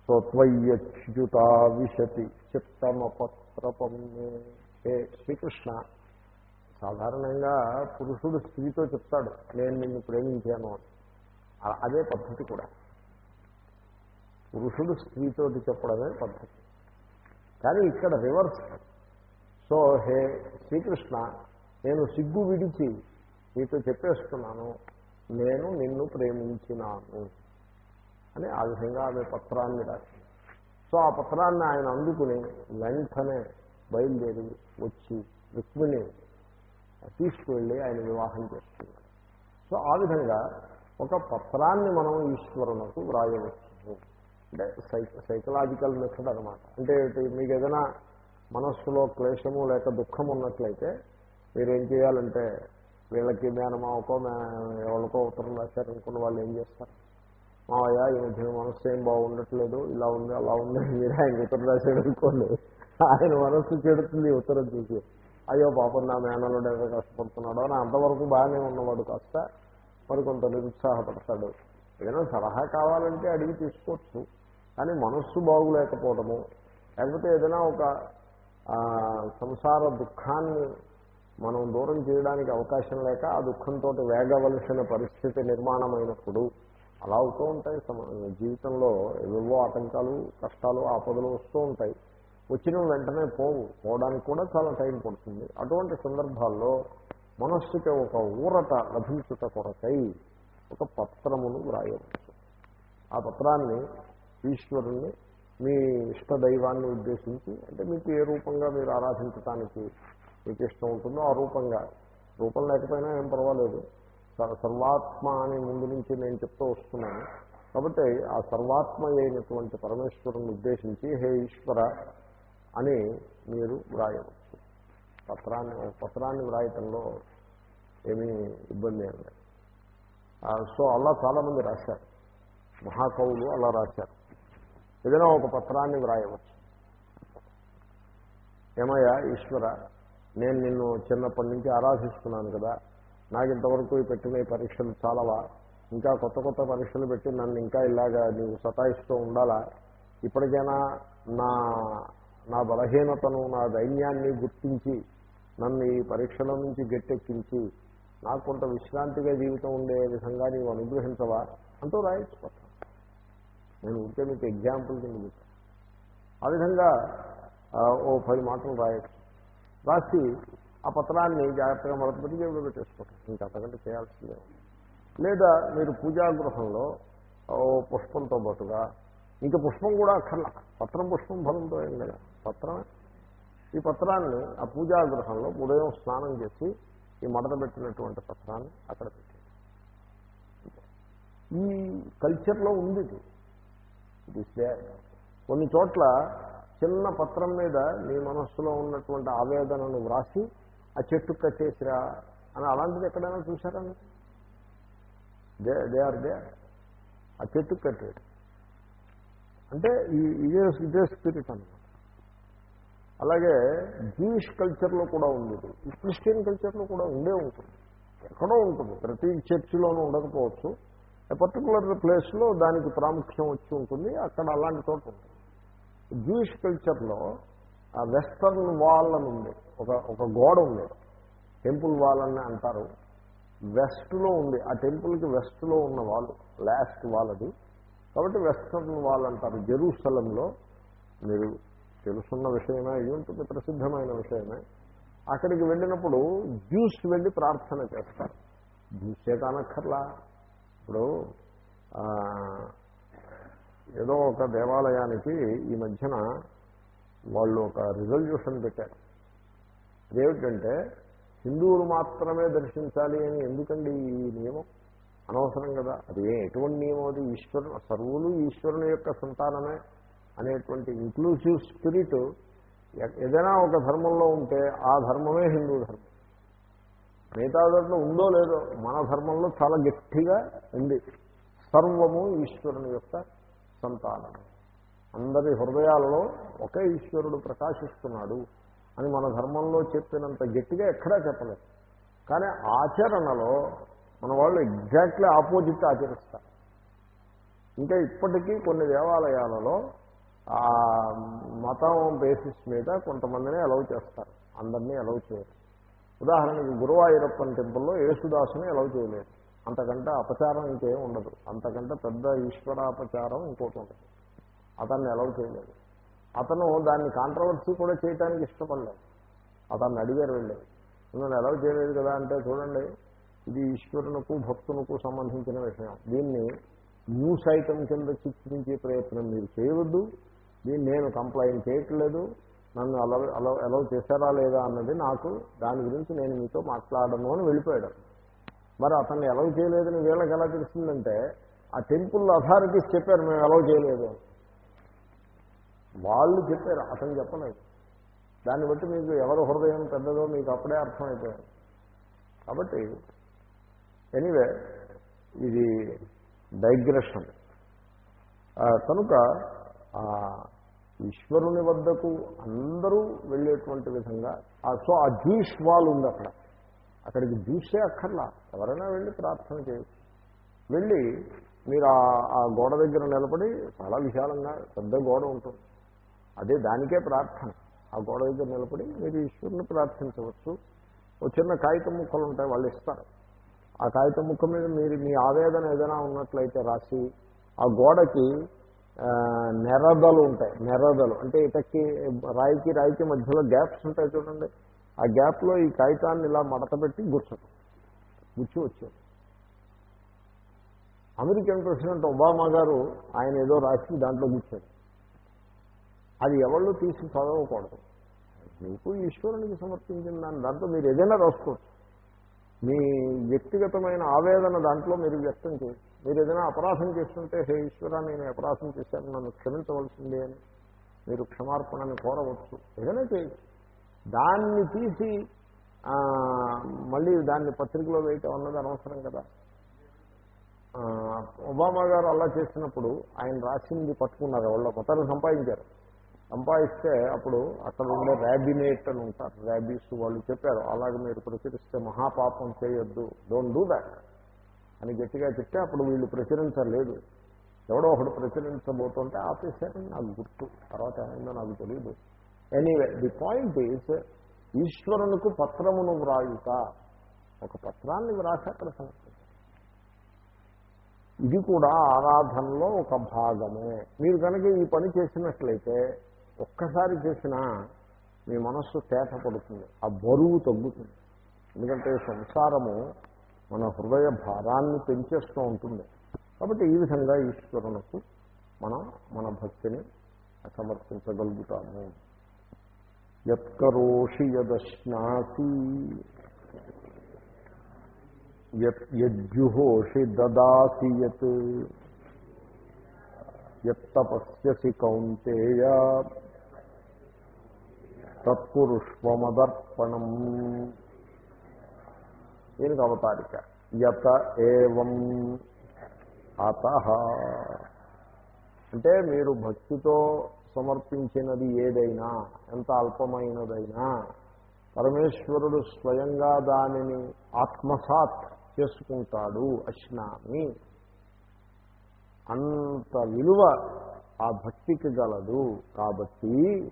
సో త్వయ్యచ్యుతా విశతి చిత్తమపత్రపం. హే శ్రీకృష్ణ సాధారణంగా పురుషుడు స్త్రీతో చెప్తాడు నేను నిన్ను ప్రేమించాను అదే పద్ధతి కూడా. పురుషుడు స్త్రీతోటి చెప్పడమే పద్ధతి. కానీ ఇక్కడ రివర్స్. సో హే శ్రీకృష్ణ నేను సిగ్గు విడిచి నీతో చెప్పేస్తున్నాను. నేను నిన్ను ప్రేమించినాను. అని ఆ విధంగా ఆమె పత్రాన్ని రాసి. సో ఆ పత్రాన్ని ఆయన అందుకుని వెంటనే బయలుదేరి వచ్చి రుక్మిణి తీసుకువెళ్ళి ఆయన వివాహం చేస్తున్నాడు సో ఆ విధంగా ఒక పత్రాన్ని మనం ఈశ్వరునకు వ్రాయవచ్చు. అంటే సైకలాజికల్ మెథడ్ అనమాట అంటే మీకు ఏదైనా మనస్సులో క్లేశము లేక దుఃఖం ఉన్నట్లయితే మీరేం చేయాలంటే వీళ్ళకి మేనమావకో మే ఎవరికో ఉత్తరం రాశారనుకున్న వాళ్ళు ఏం చేస్తారు? మావయ్య ఈ మధ్యన మనస్సు ఏం బాగుండట్లేదు ఇలా ఉంది అలా ఉంది మీరు ఆయన ఉత్తరం రాశాడు అనుకోండి ఆయన మనస్సు చెడుతుంది ఉత్తరం చూసి అయ్యో పాపం నా మేనలుడు ఎవరు కష్టపడుతున్నాడో అని అంతవరకు బాగానే ఉన్నవాడు కాస్త మరి కొంత నిరుత్సాహపడతాడు. ఏదైనా సలహా కావాలంటే అడిగి తీసుకోవచ్చు. కానీ మనస్సు బాగులేకపోవడము లేకపోతే ఏదైనా ఒక సంసార దుఃఖాన్ని మనం దూరం చేయడానికి అవకాశం లేక ఆ దుఃఖంతో వేగవలసిన పరిస్థితి నిర్మాణమైనప్పుడు అలా అవుతూ ఉంటాయి. జీవితంలో ఏవేవో ఆటంకాలు కష్టాలు ఆపదలు వస్తూ ఉంటాయి. వచ్చిన వెంటనే పోవు. పోవడానికి కూడా చాలా టైం పడుతుంది. అటువంటి సందర్భాల్లో మనస్సుకి ఒక ఊరట లభించుట కొరకై ఒక పత్రమును వ్రాయవచ్చు. ఆ పత్రాన్ని ఈశ్వరుణ్ణి మీ ఇష్టదైవాన్ని ఉద్దేశించి అంటే మీకు ఏ రూపంగా మీరు ఆరాధించటానికి మీకు ఇష్టం ఉంటుందో ఆ రూపంగా. రూపం లేకపోయినా ఏం పర్వాలేదు. సర్వాత్మ అని ముందు నుంచి నేను చెప్తూ వస్తున్నాను. కాబట్టి ఆ సర్వాత్మ అయినటువంటి పరమేశ్వరుని ఉద్దేశించి హే ఈశ్వర అని మీరు వ్రాయవచ్చు. పత్రాన్ని పత్రాన్ని వ్రాయటంలో ఏమీ ఇబ్బంది ఏం లేదు. సో అలా చాలామంది రాశారు. మహాకవులు అలా రాశారు. ఏదైనా ఒక పత్రాన్ని వ్రాయవచ్చు. ఏమయ్యా ఈశ్వర నేను నిన్ను చిన్నప్పటి నుంచి ఆరాధిస్తున్నాను కదా. నాకు ఇంతవరకు పెట్టిన పరీక్షలు చాలవా? ఇంకా కొత్త కొత్త పరీక్షలు పెట్టి నన్ను ఇంకా ఇలాగా నీవు సతాయిస్తూ ఉండాలా? ఇప్పటికైనా నా నా బలహీనతను నా దైన్యాన్ని గుర్తించి నన్ను ఈ పరీక్షల నుంచి గట్టెక్కించి నాకు కొంత విశ్రాంతిగా జీవితం ఉండే విధంగా నీవు అనుగ్రహించవా? అంటూ రాయొచ్చు పత్రం. నేను ఉంటే మీకు ఎగ్జాంపుల్ కింద మీకు ఆ విధంగా ఓ పది మాటలు రాయచ్చు రాసి ఆ పత్రాన్ని జాగ్రత్తగా మొదటి జేబులో పెట్టేసుకోవటం ఇంకా అంతకంటే చేయాల్సిందే లేదా. మీరు పూజాగృహంలో ఓ పుష్పంతో పాటుగా ఇంకా పుష్పం కూడా అక్కర్లా. పత్రం పుష్పం ఫలంతో ఏం లేదా. పత్రమే. ఈ పత్రాన్ని ఆ పూజాగృహంలో ఉదయం స్నానం చేసి ఈ మడత పెట్టినటువంటి పత్రాన్ని అక్కడ పెట్టారు ఈ కల్చర్లో ఉంది ఇది కొన్ని చోట్ల చిన్న పత్రం మీద మీ మనస్సులో ఉన్నటువంటి ఆవేదనను వ్రాసి ఆ చెట్టు కట్టేసిరా అని అలాంటిది ఎక్కడైనా చూసారండి దే దే ఆర్ దే. ఆ చెట్టు కట్టేది అంటే ఈ- ఇదే ఇదే స్పిరిట్ అన్నమాట. అలాగే జూయిష్ కల్చర్లో కూడా ఉంది ఈ క్రిస్టియన్ కల్చర్లో కూడా ఉండే ఉంటుంది. ఎక్కడో ఉంటుంది. ప్రతి చర్చిలోనూ ఉండకపోవచ్చు. పర్టికులర్ ప్లేస్లో దానికి ప్రాముఖ్యం వచ్చి ఉంటుంది అక్కడ అలాంటి చోట ఉంటుంది. జూయిష్ కల్చర్లో ఆ వెస్టర్న్ వాల్ అని ఉంది ఒక ఒక గోడ ఉంది. టెంపుల్ వాల్ అని అంటారు. వెస్ట్లో ఉంది ఆ టెంపుల్కి వెస్ట్లో ఉన్న వాల్ లాస్ట్ వాల్ అది. కాబట్టి వెస్టర్న్ వాల్ అంటారు. జెరూసలంలో మీరు తెలుసున్న విషయమే అయి ఉంటుంది ప్రసిద్ధమైన విషయమే. అక్కడికి వెళ్ళినప్పుడు జ్యూస్ వెళ్ళి ప్రార్థన చేస్తారు. జ్యూసే కానక్కర్లా ఇప్పుడు ఏదో ఒక దేవాలయానికి ఈ మధ్యన వాళ్ళు ఒక రిజల్యూషన్ పెట్టారు. అదేమిటంటే హిందువులు మాత్రమే దర్శించాలి అని ఎందుకండి ఈ నియమం? అనవసరం కదా. అది ఏ- ఎటువంటి నియమం? అది ఈశ్వరు సర్వులు ఈశ్వరుని యొక్క సంతానమే అనేటువంటి ఇంక్లూసివ్ స్పిరిట్ ఏదైనా ఒక ధర్మంలో ఉంటే ఆ ధర్మమే హిందూ ధర్మం. మిగతా దాంట్లో ఉందో లేదో మన ధర్మంలో చాలా గట్టిగా ఉంది. సర్వము ఈశ్వరుని యొక్క సంతానం. అందరి హృదయాలలో ఒకే ఈశ్వరుడు ప్రకాశిస్తున్నాడు అని మన ధర్మంలో చెప్పినంత గట్టిగా ఎక్కడా చెప్పలేదు. కానీ ఆచరణలో మన వాళ్ళు ఎగ్జాక్ట్లీ ఆపోజిట్ ఆచరిస్తారు. ఇంకా ఇప్పటికీ కొన్ని దేవాలయాలలో ఆ మతం బేసిస్ మీద కొంతమందిని అలౌ చేస్తారు. అందరినీ అలౌ చేయరు. ఉదాహరణకి గురువాయూరప్పన్ టెంపుల్లో యేసుదాసుని అలౌ చేయలేదు. అంతకంటే అపచారం ఇంకేం ఉండదు. అంతకంటే పెద్ద ఈశ్వరాపచారం ఇంకోటి ఉండదు. అతన్ని అలౌ చేయలేదు. అతను దాన్ని కాంట్రవర్సీ కూడా చేయడానికి ఇష్టపడలేదు. అతన్ని అడిగారు వెళ్ళేది మిమ్మల్ని అలౌ చేయలేదు కదా అంటే చూడండి ఇది ఈశ్వరునకు భక్తునకు సంబంధించిన విషయం. దీన్ని న్యూస్ ఐటమ్ కింద చిత్రించే ప్రయత్నం మీరు చేయవద్దు. దీన్ని నేను కంప్లైంట్ చేయట్లేదు. నన్ను అలౌ అలౌ అలౌ చేశారా లేదా అన్నది నాకు దాని గురించి నేను మీతో మాట్లాడను అని వెళ్ళిపోయాడు. మరి అతన్ని అలౌ చేయలేదని వీళ్ళకి ఎలా తెలిసిందంటే ఆ టెంపుల్ అథారిటీస్ చెప్పారు మేము అలౌ చేయలేదు. వాళ్ళు చెప్పారు అతను చెప్పలేదు. దాన్ని బట్టి మీకు ఎవరు హృదయం పెద్దదో మీకు అప్పుడే అర్థమైపోయింది. కాబట్టి ఎనీవే ఇది డైగ్రెషన్. కనుక ఈశ్వరుని వద్దకు అందరూ వెళ్ళేటువంటి విధంగా ఆ, సో ఆ జ్యూష్ వాల్ ఉంది అక్కడ. అక్కడికి జ్యూసే అక్కర్లా. ఎవరైనా వెళ్ళి ప్రార్థన చేయొచ్చు. వెళ్ళి మీరు ఆ- గోడ దగ్గర నిలబడి చాలా విశాలంగా పెద్ద గోడ ఉంటుంది. అదే దానికే ప్రార్థన. ఆ గోడ దగ్గర నిలబడి మీరు ఈశ్వరుని ప్రార్థించవచ్చు. ఒక చిన్న కాగితం ముక్కలు ఉంటాయి వాళ్ళు ఇస్తారు. ఆ కాగితం ముక్క మీద మీరు మీ ఆవేదన ఏదైనా ఉన్నట్లయితే రాసి ఆ గోడకి నెరదలు ఉంటాయి. నెరదలు. అంటే ఇటకి రాయికి రాయికి మధ్యలో గ్యాప్స్ ఉంటాయి చూడండి. ఆ గ్యాప్లో ఈ కాగితాన్ని ఇలా మడతపెట్టి గుర్చడం గుర్చి వచ్చారు. అమెరికన్ ప్రెసిడెంట్ ఒబామా గారు ఆయన ఏదో రాసి దాంట్లో కూర్చాడు అది ఎవళ్ళు తీసి చదవకూడదు. మీకు ఈశ్వరునికి సమర్పించిన దాని దాంట్లో మీరు ఏదైనా రాసుకోవచ్చు. మీ వ్యక్తిగతమైన ఆవేదన దాంట్లో మీరు వ్యక్తం చేయొచ్చు. మీరు ఏదైనా అపరాధం చేస్తుంటే హే ఈశ్వర నేను అపరాధం చేశాను నన్ను క్షమించవలసిందే అని మీరు క్షమార్పణని కోరవచ్చు. ఏదైనా చేయొచ్చు. దాన్ని తీసి మళ్ళీ దాన్ని పత్రికలో వేయటం అన్నది అనవసరం కదా. ఒబామా గారు అలా చేసినప్పుడు ఆయన రాసింది పట్టుకున్నారు వాళ్ళు కొత్తగా సంపాదించారు. సంపాదిస్తే అప్పుడు అక్కడ ఉండే ర్యాబినేట్ అని ఉంటారు. ర్యాబీస్ వాళ్ళు చెప్పారు అలాగే మీరు ప్రచురిస్తే మహాపాపం చేయొద్దు డోంట్ డూ దాట్ అని గట్టిగా చెప్తే అప్పుడు వీళ్ళు ప్రచురించలేదు. ఎవడో ఒకడు ప్రచురించబోతుంటే ఆపేశారని నాకు గుర్తు. తర్వాత ఏమైందో నాకు తెలియదు ఎనీవే ది పాయింట్ ఈజ్ ఈశ్వరునికి పత్రమును వ్రాయుట. ఒక పత్రాన్ని వ్రాసి అక్కడ ఇది కూడా ఆరాధనలో ఒక భాగమే. మీరు కనుక ఈ పని చేసినట్లయితే ఒక్కసారి చేసినా మీ మనస్సు తేట పడుతుంది ఆ బరువు తగ్గుతుంది. ఎందుకంటే సంసారము మన హృదయ భారాన్ని పెంచేస్తూ ఉంటుంది. కాబట్టి ఈ విధంగా ఈశ్వరునకు మనం మన భక్తిని సమర్పించగలుగుతాము. యత్కరోషి యదశ్నాసి యత్ యజ్జుహోషి దదాసి యత్ యత్తపస్యసి కౌంతేయ తత్పురుష్వమదర్పణం దీనికి అవతారిక. యత ఏవం అత. అంటే మీరు భక్తితో సమర్పించినది ఏదైనా ఎంత అల్పమైనదైనా పరమేశ్వరుడు స్వయంగా దానిని ఆత్మసాత్ చేసుకుంటాడు అశ్నామి. అంత విలువ ఆ భక్తికి గలదు. కాబట్టి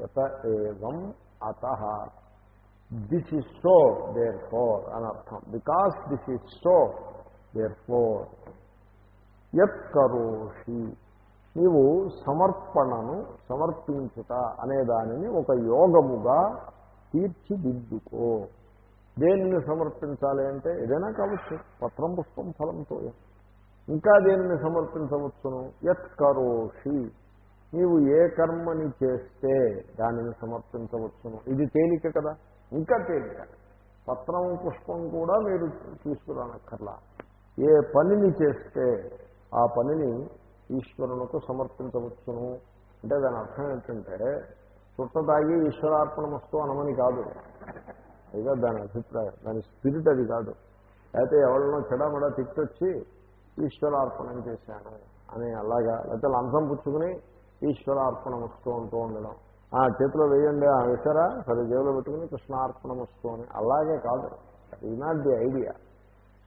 యత ఏవం అత. This is so therefore అని అర్థం because this is so therefore యత్ కరోషి నీవు సమర్పణను సమర్పించుట అనే దానిని ఒక యోగముగా తీర్చిదిద్దుకో. దేనిని సమర్పించాలి అంటే ఏదైనా కావచ్చు పత్రం పుష్పం ఫలంతో. ఇంకా దేనిని సమర్పించవచ్చును? యత్ కరోషి నీవు ఏ కర్మని చేస్తే దానిని సమర్పించవచ్చును. ఇది తేలిక కదా? ఇంకా తేలిక. పత్రం పుష్పం కూడా మీరు తీసుకురానక్కర్లా. ఏ పనిని చేస్తే ఆ పనిని ఈశ్వరునకు సమర్పించవచ్చును. అంటే దాని అర్థం ఏంటంటే చుట్ట తాగి ఈశ్వరార్పణమస్తు అనమని కాదు. ఇదే దాని అభిప్రాయం దాని స్పిరిట్ అది కాదు. అయితే ఎవరినో చెడమడ తిట్టొచ్చి ఈశ్వరార్పణం చేశాను అని అలాగా లేకపోతే లంచం పుచ్చుకుని ఈశ్వరార్పణం వస్తూ ఉంటూ ఉండడం. ఆ చేతిలో వేయండి ఆ వేశారా? సరే జేబులో పెట్టుకుని కృష్ణార్పణం వస్తుంది అని. అలాగే కాదు. ఈ నాట్ ది ఐడియా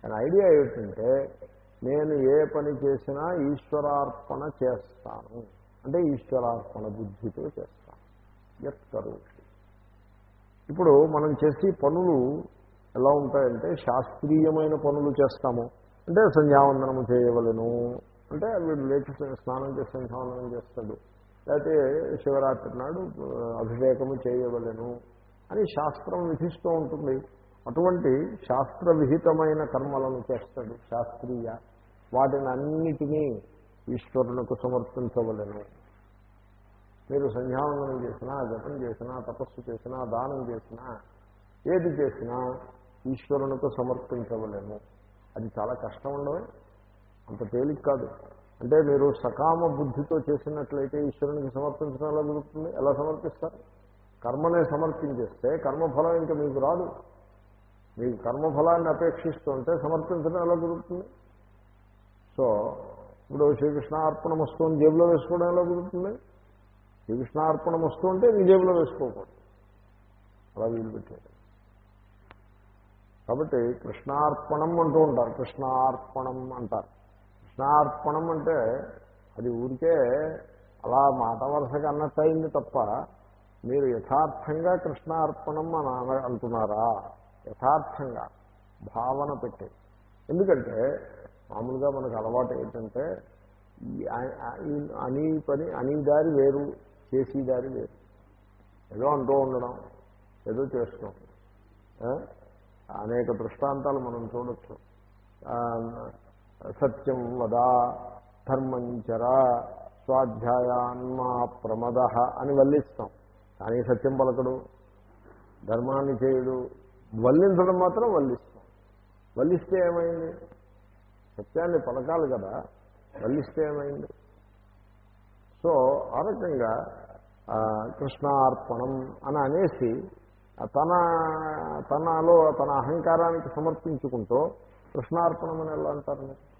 కానీ ఐడియా ఏమిటంటే నేను ఏ పని చేసినా ఈశ్వరార్పణ చేస్తాను. అంటే ఈశ్వరార్పణ బుద్ధితో చేస్తాను. ఎత్ ఇప్పుడు మనం చేసే పనులు ఎలా ఉంటాయంటే శాస్త్రీయమైన పనులు చేస్తాము. అంటే సంధ్యావందనము చేయవలను. అంటే వీడు లేచి స్నానం చేసి సంధ్యావందనం చేస్తాడు. లేకపోతే శివరాత్రి నాడు అభిషేకము చేయవలను అని శాస్త్రం విధిస్తూ ఉంటుంది. అటువంటి శాస్త్ర విహితమైన కర్మలను చేస్తాడు శాస్త్రీయ. వాటిని అన్నిటినీ ఈశ్వరునకు సమర్పించవలను. మీరు సంధ్యావందనం చేసినా జపం చేసినా తపస్సు చేసినా దానం చేసినా ఏది చేసినా ఈశ్వరునితో సమర్పించవలేము అది చాలా కష్టం ఉండవు. అంత తేలిక కాదు. అంటే మీరు సకామ బుద్ధితో చేసినట్లయితే ఈశ్వరునికి సమర్పించడం ఎలా దొరుకుతుంది ఎలా సమర్పిస్తారు? కర్మనే సమర్పించేస్తే కర్మఫలం ఇంకా మీకు రాదు. మీకు కర్మఫలాన్ని అపేక్షిస్తుంటే సమర్పించడం ఎలా దొరుకుతుంది సో ఇప్పుడు శ్రీకృష్ణార్పణం వస్తువుని జేబులో వేసుకోవడం ఎలా కుదురుతుంది శ్రీకృష్ణార్పణం వస్తుంటే నీ జేబులో వేసుకోకూడదు. అలా వీలు పెట్టాడు కాబట్టి కృష్ణార్పణం అంటూ ఉంటారు. కృష్ణార్పణం అంటారు. కృష్ణార్పణం అంటే అది ఊరికే అలా మాట వరుసగా అన్నట్టు అయింది తప్ప మీరు యథార్థంగా కృష్ణార్పణం అని అంటున్నారా? యథార్థంగా భావన పెట్టి. ఎందుకంటే మామూలుగా మనకు అలవాటు ఏంటంటే అనీ పని అని దారి వేరు చేసి దారి వేరు. ఏదో అంటూ ఉండడం ఏదో చేస్తాం. అనేక దృష్టాంతాలు మనం చూడొచ్చు. సత్యం వద ధర్మంచర స్వాధ్యాయాన్మా ప్రమద అని వల్లిస్తాం. కానీ సత్యం పలకడు ధర్మాన్ని చేయడు వల్లించడం మాత్రం వల్లిస్తాం. వల్లిస్తే ఏమైంది? సత్యాన్ని పలకాలి కదా వల్లిస్తే ఏమైంది? సో ఆ రకంగా కృష్ణార్పణం అని అనేసి తన తనలో తన అహంకారానికి సమర్పించుకుంటూ కృష్ణార్పణం అని ఎలా అంటారు మీరు?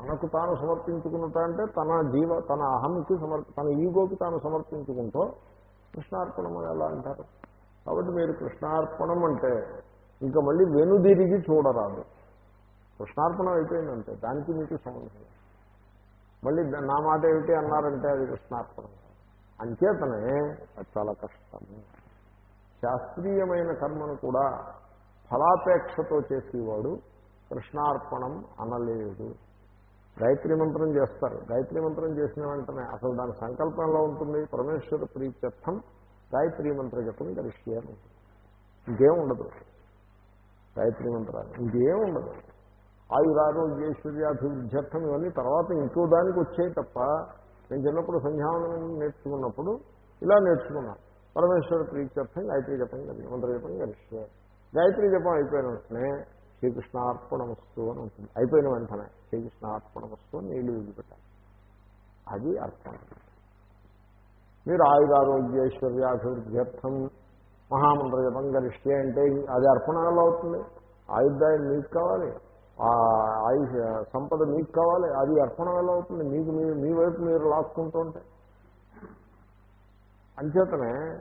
తనకు తాను సమర్పించుకున్నట అంటే తన జీవ తన అహంకి సమర్ తన ఈగోకి తాను సమర్పించుకుంటూ కృష్ణార్పణం అని ఎలా అంటారు? కాబట్టి మీరు కృష్ణార్పణం అంటే ఇంకా మళ్ళీ వెనుదిరిగి చూడరాదు. కృష్ణార్పణం అయిపోయిందంటే దానికి మీకు సంబంధం మళ్ళీ నా మాట ఏమిటి అన్నారంటే అది కృష్ణార్పణం. అంచేతనే అది చాలా కష్టము శాస్త్రీయమైన కర్మను కూడా ఫలాపేక్షతో చేసేవాడు కృష్ణార్పణం అనలేడు గాయత్రి మంత్రం చేస్తారు. గాయత్రి మంత్రం చేసిన వెంటనే అసలు దాని సంకల్పంలో ఉంటుంది. పరమేశ్వర ప్రీత్యర్థం గాయత్రి మంత్ర జపం గరిష్టి అని ఇంకేం ఉండదు గాయత్రి మంత్రాలు ఇంకేం ఉండదు. ఆయురారోగ్యేశ్వర్యాభివృద్ధ్యర్థం ఇవన్నీ తర్వాత ఇంకో దానికి వచ్చాయి తప్ప నేను చిన్నప్పుడు సంధ్యావనం నేర్చుకున్నప్పుడు ఇలా నేర్చుకున్నాను పరమేశ్వర ప్రీత్యర్థం గాయత్రి జపం కలిగి మంత్ర జపం కలిస్తే గాయత్రి జపం అయిపోయిన వెంటనే శ్రీకృష్ణార్పణమస్తు అని ఉంటుంది. అయిపోయిన వెంటనే శ్రీకృష్ణార్పణమస్తు అని నీళ్ళు విడిపెట్టాలి అది అర్థం. మీరు ఆయురారోగ్యేశ్వర్యాభివృద్ధ్యర్థం మహామంత్ర జపం గరిష్ఠి అంటే అది అర్పణలో అవుతుంది. ఆయుధాయం మీకు కావాలి. ఆ ఆయుష్ సంపద మీకు కావాలి. అది అర్పణ వల్ల అవుతుంది. మీకు మీ మీ వైపు మీరు లాక్కుంటూ ఉంటే. అంచేతనే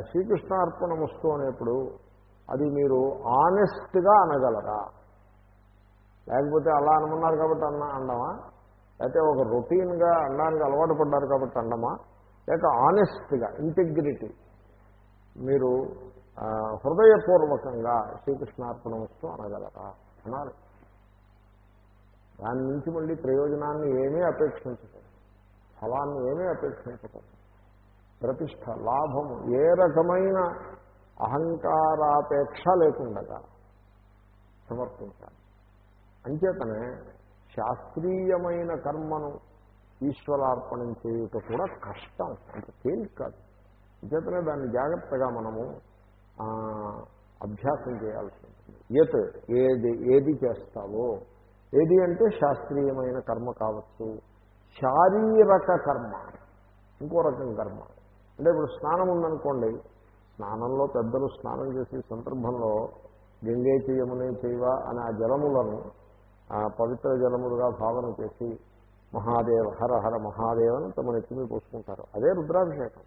శ్రీకృష్ణ అర్పణ వస్తూ అనేప్పుడు అది మీరు ఆనెస్ట్గా అనగలరా? లేకపోతే అలా అనుకున్నారు కాబట్టి అన్న అండమా? లేకపోతే ఒక రొటీన్గా అనడానికి అలవాటు పడ్డారు కాబట్టి అండమా? లేక ఆనెస్ట్గా ఇంటిగ్రిటీ. మీరు హృదయపూర్వకంగా శ్రీకృష్ణార్పణ వస్తూ అనగలరా? అనాలి దాని నుంచి మళ్ళీ ప్రయోజనాన్ని ఏమీ అపేక్షించకూడదు. ఫలాన్ని ఏమీ అపేక్షించకూడదు. ప్రతిష్ట లాభము ఏ రకమైన అహంకారాపేక్ష లేకుండగా సమర్పించాలి. అంచేతనే శాస్త్రీయమైన కర్మను ఈశ్వరార్పణం చేయుట కూడా కష్టం. అంత తేలిక కాదు. అంచేతనే దాన్ని జాగ్రత్తగా మనము అభ్యాసం చేయాల్సి ఉంటుంది. ఎత్ ఏది ఏది చేస్తావో. ఏది అంటే శాస్త్రీయమైన కర్మ కావచ్చు. శారీరక కర్మ ఇంకో రకం కర్మ. అంటే ఇప్పుడు స్నానం ఉందనుకోండి స్నానంలో పెద్దలు స్నానం చేసే సందర్భంలో గంగే చేయమునే చేయవా అని ఆ జలములను ఆ పవిత్ర జలములుగా భావన చేసి మహాదేవ హర హర మహాదేవని తమ నెత్తిమీ పోసుకుంటారు. అదే రుద్రాభిషేకం.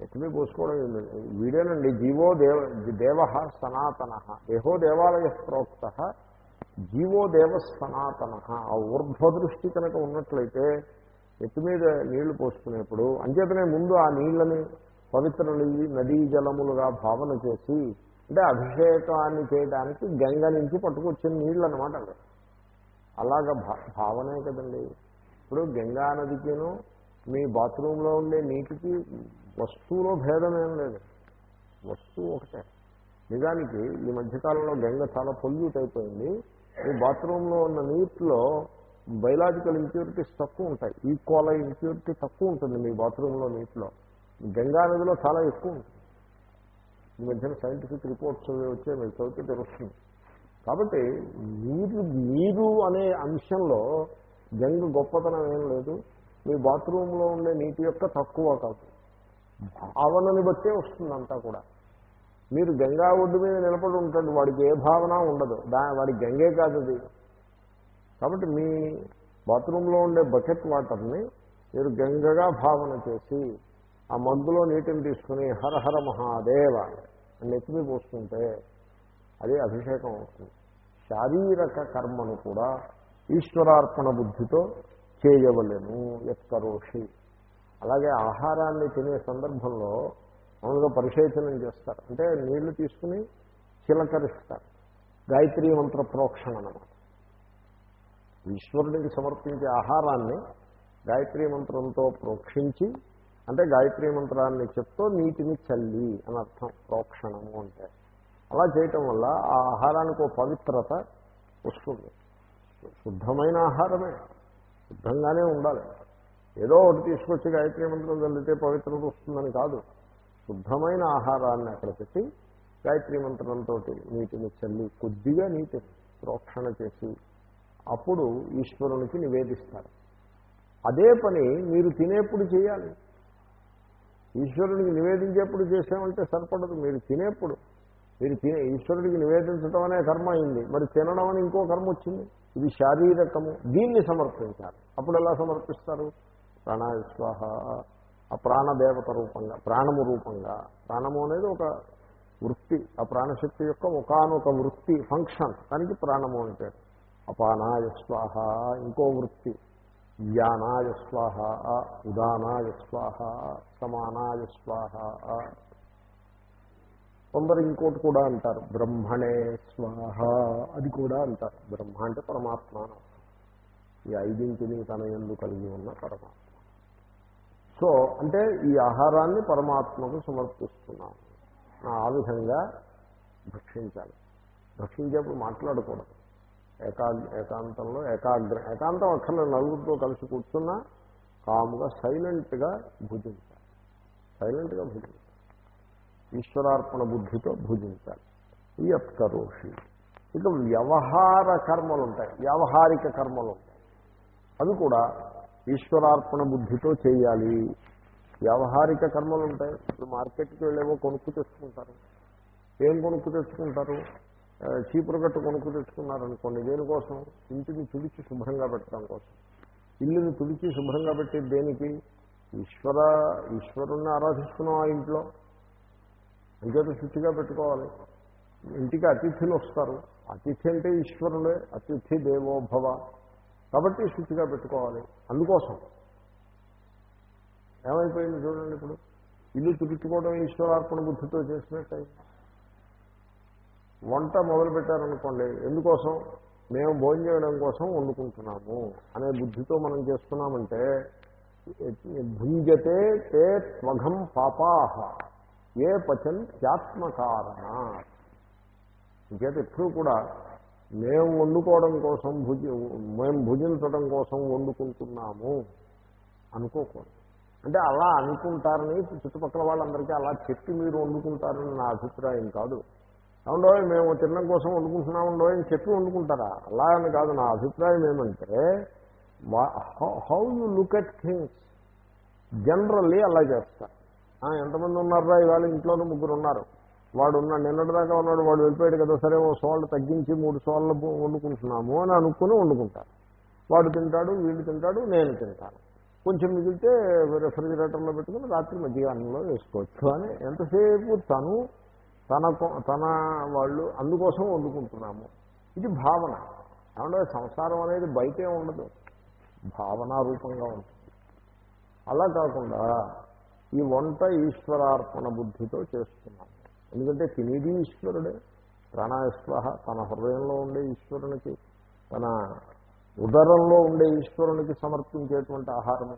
నెత్తిమీ పోసుకోవడం వీడేనండి జీవో దేవ దేవ సనాతన. దేహో దేవాలయ ప్రోక్త జీవో దేవ సనాతన. ఆ ఊర్ధ్వదృష్టి కనుక ఉన్నట్లయితే ఎత్తు మీద నీళ్ళు పోసుకునేప్పుడు అంచేతనే ముందు ఆ నీళ్ళని పవిత్ర నదీ జలములుగా భావన చేసి అంటే అభిషేకాన్ని చేయడానికి గంగ నుంచి పట్టుకొచ్చిన నీళ్ళు అనమాట అవి. అలాగ భా భావనే కదండి. ఇప్పుడు గంగా నదికిను మీ బాత్రూంలో ఉండే నీటికి వస్తువులో భేదమేం లేదు. వస్తువు ఒకటే. నిజానికి ఈ మధ్యకాలంలో గంగ చాలా పొల్యూట్ అయిపోయింది. మీ బాత్రూంలో ఉన్న నీటిలో బయలాజికల్ ఇంప్యూరిటీస్ తక్కువ ఉంటాయి. ఈక్వల్ ఇంప్యూరిటీ తక్కువ ఉంటుంది మీ బాత్రూంలో నీటిలో. గంగా నదిలో చాలా ఎక్కువ ఉంటుంది ఈ మధ్యన సైంటిఫిక్ రిపోర్ట్స్ వచ్చే మీకు చదివితే తెలుస్తుంది. కాబట్టి నీరు నీరు అనే అంశంలో గంగ గొప్పతనం ఏం లేదు. మీ బాత్రూంలో ఉండే నీటి యొక్క తక్కువ కాదు. భావనని బట్టే వస్తుందంతా కూడా. మీరు గంగా ఒడ్డు మీద నిలబడి ఉంటాడు వాడికి ఏ భావన ఉండదు. దా వాడి గంగే కాదు అది. కాబట్టి మీ బాత్రూంలో ఉండే బకెట్ వాటర్ని మీరు గంగగా భావన చేసి ఆ మందులో నీటిని తీసుకుని హర హర మహాదేవ అని నెత్తిమి పోసుకుంటే అది అభిషేకం అవుతుంది. శారీరక కర్మను కూడా ఈశ్వరార్పణ బుద్ధితో చేయవలేము ఎత్కరోషి అలాగే ఆహారాన్ని తినే సందర్భంలో మామూలుగా పరిశేచనం చేస్తారు. అంటే నీళ్ళు తీసుకుని చిలకరిస్తారు. గాయత్రీ మంత్ర ప్రోక్షణ అనమాట ఈశ్వరుడికి సమర్పించే ఆహారాన్ని గాయత్రీ మంత్రంతో ప్రోక్షించి అంటే గాయత్రీ మంత్రాన్ని చెప్తూ నీటిని చల్లి అని అర్థం ప్రోక్షణము అంటే. అలా చేయటం వల్ల ఆ ఆహారానికి ఒక పవిత్రత వస్తుంది. శుద్ధమైన ఆహారమే. శుద్ధంగానే ఉండాలి. ఏదో ఒకటి తీసుకొచ్చి గాయత్రీ మంత్రం చల్లితే పవిత్రత వస్తుందని కాదు. శుద్ధమైన ఆహారాన్ని అక్కడ పెట్టి గాయత్రీ మంత్రంతో నీటిని చల్లి కొద్దిగా నీటిని ప్రోక్షణ చేసి అప్పుడు ఈశ్వరునికి నివేదిస్తారు. అదే పని మీరు తినేప్పుడు చేయాలి. ఈశ్వరుడికి నివేదించేప్పుడు చేసామంటే సరిపడదు. మీరు తినేప్పుడు మీరు తినే ఈశ్వరుడికి నివేదించడం అనే కర్మ అయింది. మరి తినడం అని ఇంకో కర్మ వచ్చింది. ఇది శారీరకము. దీన్ని సమర్పించాలి. అప్పుడు ఎలా సమర్పిస్తారు? ప్రాణాయ ఆ ప్రాణదేవత రూపంగా ప్రాణము రూపంగా. ప్రాణము అనేది ఒక వృత్తి. ఆ ప్రాణశక్తి యొక్క ఒకనొక వృత్తి ఫంక్షన్. దానికి ప్రాణము అంటే అపానాయ స్వాహ. ఇంకో వృత్తి. యానాయ స్వాహ ఉదానాయ స్వాహ సమానాయ స్వాహ. కొందరు ఇంకోటి కూడా అంటారు బ్రహ్మణే స్వాహ అది కూడా అంటారు. బ్రహ్మ అంటే పరమాత్మ ఈ ఐదింటిని తన ఎందు కలిగి ఉన్న పరమాత్మ. సో అంటే ఈ ఆహారాన్ని పరమాత్మకు సమర్పిస్తున్నాను. ఆ విధంగా భక్షించాలి. భక్షించేప్పుడు మాట్లాడకూడదు. ఏకా ఏకాంతంలో ఏకాగ్ర ఏకాంతం అక్కర్లేదు నలుగురితో కలిసి కూర్చున్నా కాముగా సైలెంట్గా భుజించాలి. సైలెంట్గా భుజించాలి. ఈశ్వరార్పణ బుద్ధితో భుజించాలి. ఈ కరోషి ఇక వ్యవహార కర్మలు ఉంటాయి వ్యావహారిక కర్మలు ఉంటాయి అవి కూడా ఈశ్వరార్పణ బుద్ధితో చేయాలి. వ్యావహారిక కర్మలు ఉంటాయి ఇప్పుడు మార్కెట్కి వెళ్ళేవో కొనుక్కు తెచ్చుకుంటారు. ఏం కొనుక్కు తెచ్చుకుంటారు? చీపురు కట్టు కొనుక్కు తెచ్చుకున్నారనుకోండి దేనికోసం ఇంటిని తుడిచి శుభ్రంగా పెట్టడం కోసం. ఇల్లుని తుడిచి శుభ్రంగా పెట్టి దేనికి? ఈశ్వర ఈశ్వరుణ్ణి ఆరాధిస్తున్నాం ఆ ఇంట్లో. అంచేత శుచిగా పెట్టుకోవాలి. ఇంటికి అతిథులు వస్తారు. అతిథి అంటే ఈశ్వరుడే అతిథి దేవోభవ. కాబట్టి శుచిగా పెట్టుకోవాలి. అందుకోసం. ఏమైపోయింది చూడండి ఇప్పుడు? ఇల్లు తుడుచుకోవడం ఈశ్వరార్పణ బుద్ధితో చేసినట్టు వంట మొదలుపెట్టారనుకోండి ఎందుకోసం? మేము భోజనం చేయడం కోసం వండుకుంటున్నాము అనే బుద్ధితో మనం చేస్తున్నామంటే భుంజతే తే త్వఘం పాపాహ ఏ పచన్ త్యాత్మకారణ. ఇంకేత ఎప్పుడూ కూడా మేము వండుకోవడం కోసం భుజ మేము భుజించడం కోసం వండుకుంటున్నాము అనుకోకూడదు. అంటే అలా అనుకుంటారని చుట్టుపక్కల వాళ్ళందరికీ అలా చెప్పి మీరు వండుకుంటారని నా అభిప్రాయం కాదు. అవునో మేము తినడం కోసం వండుకుంటున్నాముండో అని చెప్పి వండుకుంటారా? అలా అని కాదు నా అభిప్రాయం ఏమంటే how you look at things? Generally అలా చేస్తారు ఎంతమంది ఉన్నారా ఇవాళ ఇంట్లోనే ముగ్గురు ఉన్నారు. వాడు ఉన్న నిన్నటిదాకా ఉన్నాడు వాడు వెళ్ళిపోయాడు కదా సరే ఓ సోళ్ళు తగ్గించి మూడు సోళ్ళు వండుకుంటున్నాము అని అనుకుని వండుకుంటారు. వాడు తింటాడు వీడు తింటాడు నేను తింటాను. కొంచెం మిగిలితే రెఫ్రిజిరేటర్లో పెట్టుకుని రాత్రి మధ్యాహ్నంలో వేసుకోవచ్చు అని ఎంతసేపు తను తన తన వాళ్ళు అందుకోసం వండుకుంటున్నాము. ఇది భావన. ఏమంటే సంసారం అనేది బయటే ఉండదు. భావనా రూపంగా ఉంటుంది. అలా కాకుండా ఈ వంట ఈశ్వరార్పణ బుద్ధితో చేస్తున్నాము. ఎందుకంటే తినేది ఈశ్వరుడే. ప్రాణాయస్వహ తన హృదయంలో ఉండే ఈశ్వరునికి తన ఉదరంలో ఉండే ఈశ్వరునికి సమర్పించేటువంటి ఆహారము.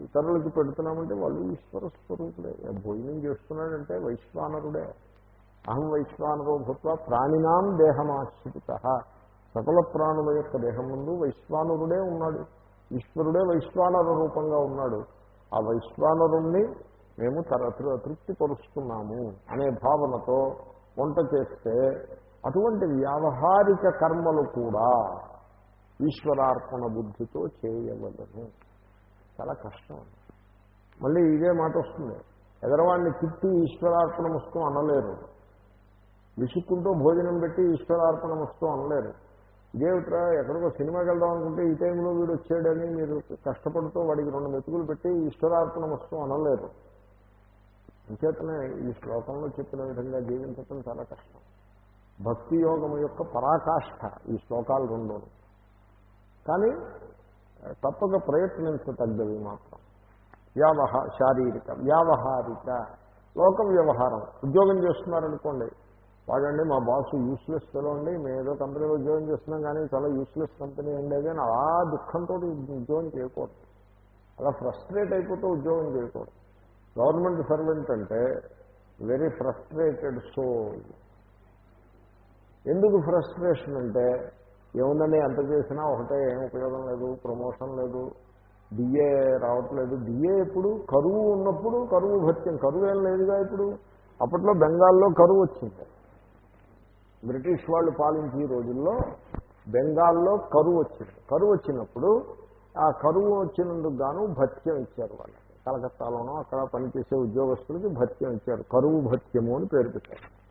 ఇతరులకి పెడుతున్నామంటే వాళ్ళు ఈశ్వర స్వరూపుడే. భోజనం చేస్తున్నాడంటే వైశ్వానరుడే. అహం వైశ్వానరో భూత్వ ప్రాణినాం దేహమాశ్రిత సకల ప్రాణుల యొక్క దేహం ముందు వైశ్వానరుడే ఉన్నాడు. ఈశ్వరుడే వైశ్వానర రూపంగా ఉన్నాడు. ఆ వైశ్వానరుణ్ణి మేము తరతృ తృప్తిపరుస్తున్నాము తృప్తి పరుస్తున్నాము అనే భావనతో వంట చేస్తే అటువంటి వ్యావహారిక కర్మలు కూడా ఈశ్వరార్పణ బుద్ధితో చేయవలను. చాలా కష్టం మళ్ళీ ఇదే మాట వస్తుంది. ఎదరవాడిని తిట్టి ఈశ్వరార్పణ వస్తూ అనలేరు. విసుక్కుంటూ భోజనం పెట్టి ఈశ్వరార్పణ వస్తూ అనలేరు. ఇదేమిట్రా ఎక్కడికో సినిమాకి వెళ్దాం అనుకుంటే ఈ టైంలో వీడు వచ్చాడని మీరు కష్టపడుతూ వాడికి రెండు మెతుకులు పెట్టి ఈశ్వరార్పణ వస్తూ అనలేరు. అంచేతనే ఈ శ్లోకంలో చెప్పిన విధంగా జీవించటం చాలా కష్టం. భక్తి యోగం యొక్క పరాకాష్ఠ ఈ శ్లోకాలు రెండు కానీ తప్పక ప్రయత్నించతగ్గవి మాత్రం. వ్యావహ శారీరక వ్యావహారిక లోక వ్యవహారం. ఉద్యోగం చేస్తున్నారనుకోండి వాడండి మా బాస్ యూస్లెస్ ఫెలో అండి మేము ఏదో కంపెనీలో ఉద్యోగం చేస్తున్నాం కానీ చాలా యూస్లెస్ కంపెనీ అండి అని అలా దుఃఖంతో ఉద్యోగం చేయకూడదు. అలా ఫ్రస్ట్రేట్ అయిపోతూ ఉద్యోగం చేయకూడదు. గవర్నమెంట్ సర్వెంట్ అంటే వెరీ ఫ్రస్ట్రేటెడ్ సోల్ ఎందుకు ఫ్రస్ట్రేషన్ అంటే ఏముందని ఎంత చేసినా ఒకటే ఏం ఉపయోగం లేదు ప్రమోషన్ లేదు డిఏ రావట్లేదు. డిఏ ఇప్పుడు కరువు ఉన్నప్పుడు కరువు భత్యం కరువు ఏం లేదుగా ఇప్పుడు? అప్పట్లో బెంగాల్లో కరువు వచ్చింది. బ్రిటిష్ వాళ్ళు పాలించే రోజుల్లో బెంగాల్లో కరువు వచ్చింది. కరువు వచ్చినప్పుడు ఆ కరువు వచ్చినందుకు గాను భత్యం ఇచ్చారు వాళ్ళు కలకత్తాలోనో అక్కడ పనిచేసే ఉద్యోగస్తులకి భత్యం ఇచ్చారు. కరువు భత్యము అని పేరు పెట్టారు.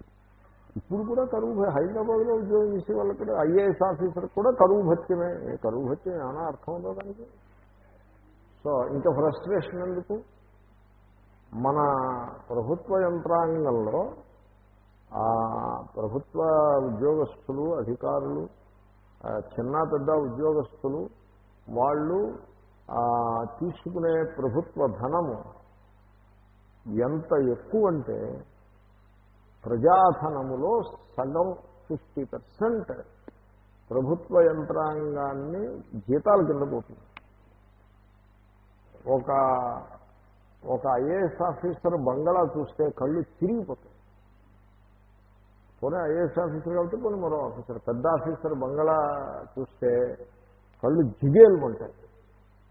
ఇప్పుడు కూడా కరువు హైదరాబాద్లో ఉద్యోగం చేసే వాళ్ళకి కూడా ఐఏఎస్ ఆఫీసర్ కూడా కరువు భత్యమే. కరువు భత్యం ఏమైనా అర్థం ఉందో దానికి? సో ఇంకా ఫ్రస్ట్రేషన్ ఎందుకు? మన ప్రభుత్వ యంత్రాంగంలో ప్రభుత్వ ఉద్యోగస్తులు అధికారులు చిన్న పెద్ద ఉద్యోగస్తులు వాళ్ళు తీసుకునే ప్రభుత్వ ధనము ఎంత ఎక్కువ అంటే ప్రజాధనములో సగం ఫిఫ్టీ పర్సెంట్ ప్రభుత్వ యంత్రాంగాన్ని జీతాల కింద పోతుంది. ఒక ఒక ఐఏఎస్ ఆఫీసర్ బంగళా చూస్తే కళ్ళు తిరిగిపోతాయి. పోనీ ఐఏఎస్ ఆఫీసర్ కాబట్టి పోనీ మరో ఆఫీసర్. పెద్ద ఆఫీసర్ బంగళా చూస్తే కళ్ళు జిగేలుకుంటాయి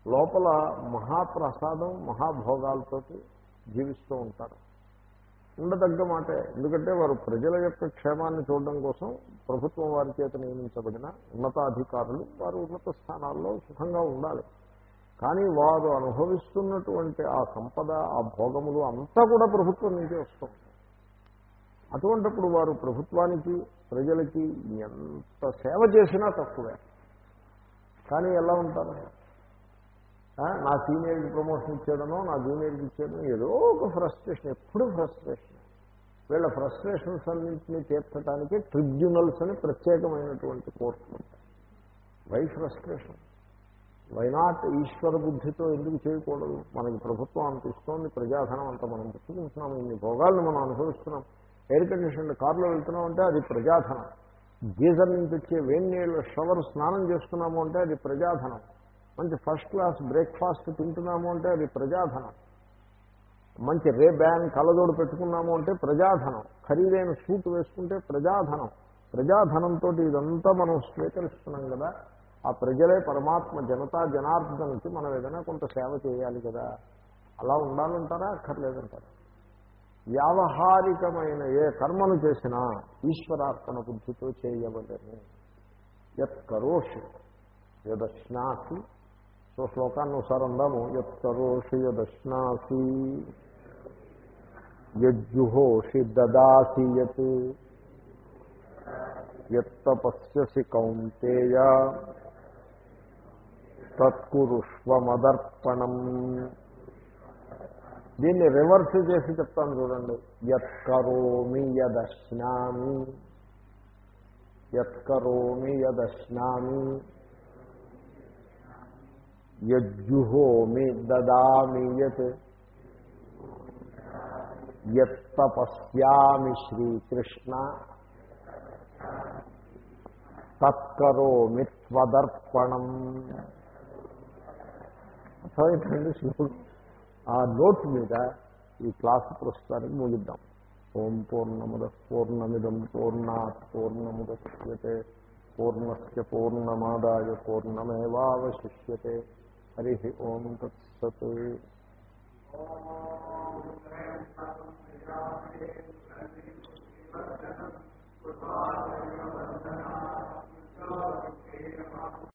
లోపల మహాప్రసాదం మహాభోగాలతోటి జీవిస్తూ ఉంటారు. ఉండదగ్గ మాటే. ఎందుకంటే వారు ప్రజల యొక్క క్షేమాన్ని చూడడం కోసం ప్రభుత్వం వారి చేత నియమించబడిన ఉన్నతాధికారులు వారు ఉన్నత స్థానాల్లో సుఖంగా ఉండాలి. కానీ వారు అనుభవిస్తున్నటువంటి ఆ సంపద ఆ భోగములు అంతా కూడా ప్రభుత్వం నుంచే వస్తుంది అటువంటిప్పుడు వారు ప్రభుత్వానికి ప్రజలకి ఎంత సేవ చేసినా తక్కువే. కానీ ఎలా ఉంటారు? నా సీనియర్కి ప్రమోషన్ ఇచ్చేయడనో నా జూనియర్కి ఇచ్చేయడమో ఏదో ఒక ఫ్రస్ట్రేషన్ ఎప్పుడు ఫ్రస్ట్రేషన్ వీళ్ళ ఫ్రస్ట్రేషన్స్ అన్నింటినీ తీర్చడానికి ట్రిబ్యునల్స్ అని ప్రత్యేకమైనటువంటి కోర్టులు వై ఫ్రస్ట్రేషన్ వైనాట్ ఈశ్వర బుద్ధితో ఎందుకు చేయకూడదు? మనకి ప్రభుత్వం అంత ఇస్తోంది ప్రజాధనం అంత మనం పుచ్చుకుంటున్నాం ఇన్ని భోగాలను మనం అనుభవిస్తున్నాం. ఎయిర్ కండిషన్ కార్లో వెళ్తున్నాం అంటే అది ప్రజాధనం. గీజర్ నుంచి వచ్చే వేడి నీళ్ళు షవర్ స్నానం చేస్తున్నాము అంటే అది ప్రజాధనం. మంచి ఫస్ట్ క్లాస్ బ్రేక్ఫాస్ట్ తింటున్నాము అంటే అది ప్రజాధనం. మంచి రే బ్యాన్ కళ్ళజోడు పెట్టుకున్నాము అంటే ప్రజాధనం. ఖరీదైన సూట్ వేసుకుంటే ప్రజాధనం. ప్రజాధనంతో ఇదంతా మనం స్వీకరిస్తున్నాం కదా. ఆ ప్రజలే పరమాత్మ జనతా జనార్దనకి మనం ఏదైనా కొంత సేవ చేయాలి కదా. అలా ఉండాలంటారా? అక్కర్లేదంటారా? వ్యావహారికమైన ఏ కర్మను చేసినా ఈశ్వరార్పణ బుద్ధితో చేయవలని. యత్ కరోషి యదశ్నాసి. సో శ్లోకాన్ని ఒకసారి అందాము. యత్ కరోషి యదశ్నాసి. యజ్జుహోషి దదాసి యత్. యత్తపస్యసి కౌంతేయ. తత్కురుష్వమదర్పణం. దీన్ని రివర్స్ చేసి చెప్తాను చూడండి. యత్కరోమి యదశ్నామి. యత్కరోమి యదశ్నామి. యజ్జుహోమి దదామి యత్. యత్తపస్యామి శ్రీకృష్ణ. తత్కరోమి త్వదర్పణం. అర్థమైందండి? శ్లోకం. ఆ నోట్ మీద ఈ క్లాస్ ప్రస్తుతానికి ముగిద్దాం ఓం పూర్ణముద పూర్ణమిదం పూర్ణాత్ పూర్ణముద్యతే పూర్ణస్ పూర్ణమాదాయ పూర్ణమేవాశిష్యతే హరి ఓం తత్సత్